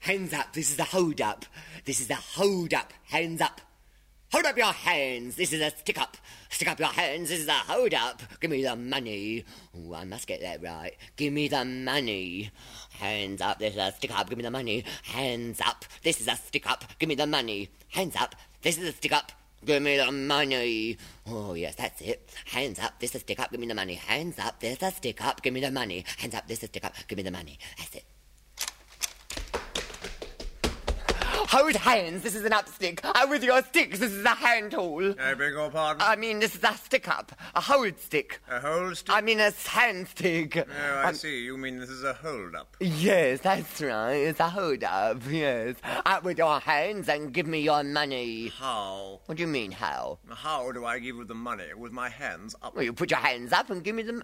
Hands up. This is a hold up. This is a hold up. Hands up. Hold up your hands. This is a stick up. Stick up your hands. This is a hold up. Give me the money. Ooh, I must get that right. Give me the money. Hands up. This is a stick up. Give me the money. Hands up. This is a stick up. Give me the money. Hands up. This is a stick up. Give me the money. Oh, yes, that's it. Hands up. This is a stick up. Give me the money. Hands up. This is a stick up. Give me the money. Hands up. This is a stick up. Give me the money. That's it. Hold hands. This is an upstick. Uh, with your sticks, this is a hand tool. I beg your pardon? I mean, this is a stick up. A hold stick. a hold stick? I mean, a hand stick. Oh, I Um, see. You mean this is a hold up? Yes, that's right. It's a hold up. Yes. Out with your hands and give me your money. How? What do you mean, how? How do I give you the money? With my hands up? Well, you put your hands up and give me the. m-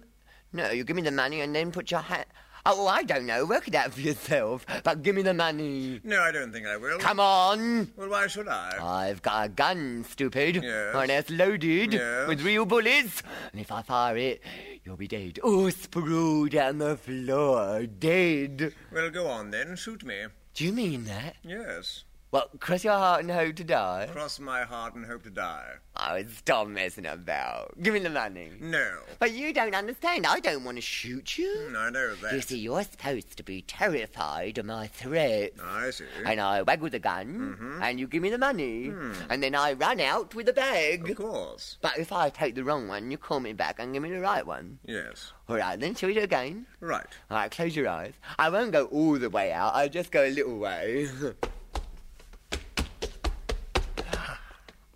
No, you give me the money and then put your hand. Oh, I don't know. Work it out for yourself. But give me the money. No, I don't think I will. Come on. Well, why should I? I've got a gun, stupid. Yes. And it's loaded Yes. with real bullets. And if I fire it, you'll be dead. Oh, sprawled on the floor, dead. Well, go on then. Shoot me. Do you mean that? Yes. Well, cross your heart and hope to die. Cross my heart and hope to die. Oh, stop messing about. Give me the money. No. But you don't understand. I don't want to shoot you. Mm, I know that. You see, you're supposed to be terrified of my threats. I see. And I waggle the gun, mm-hmm. and you give me the money, hmm. and then I run out with the bag. Of course. But if I take the wrong one, you call me back and give me the right one. Yes. All right, then, shall we do it again? Right. All right, close your eyes. I won't go all the way out. I'll just go a little way.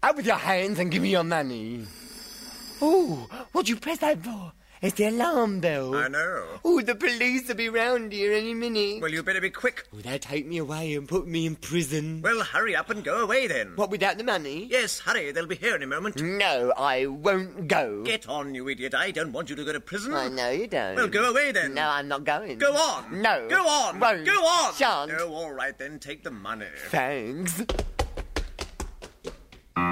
Out with your hands and give me your money. Ooh, what'd you press that for? It's the alarm bell. I know. Ooh, the police will be round here any minute. Well, you better be quick. Will they take me away and put me in prison? Well, hurry up and go away then. What, without the money? Yes, hurry. They'll be here in a moment. No, I won't go. Get on, you idiot. I don't want you to go to prison. I know you don't. Well, go away then. No, I'm not going. Go on. No. Go on. Won't. Go on. Shan't. Oh, all right then. Take the money. Thanks.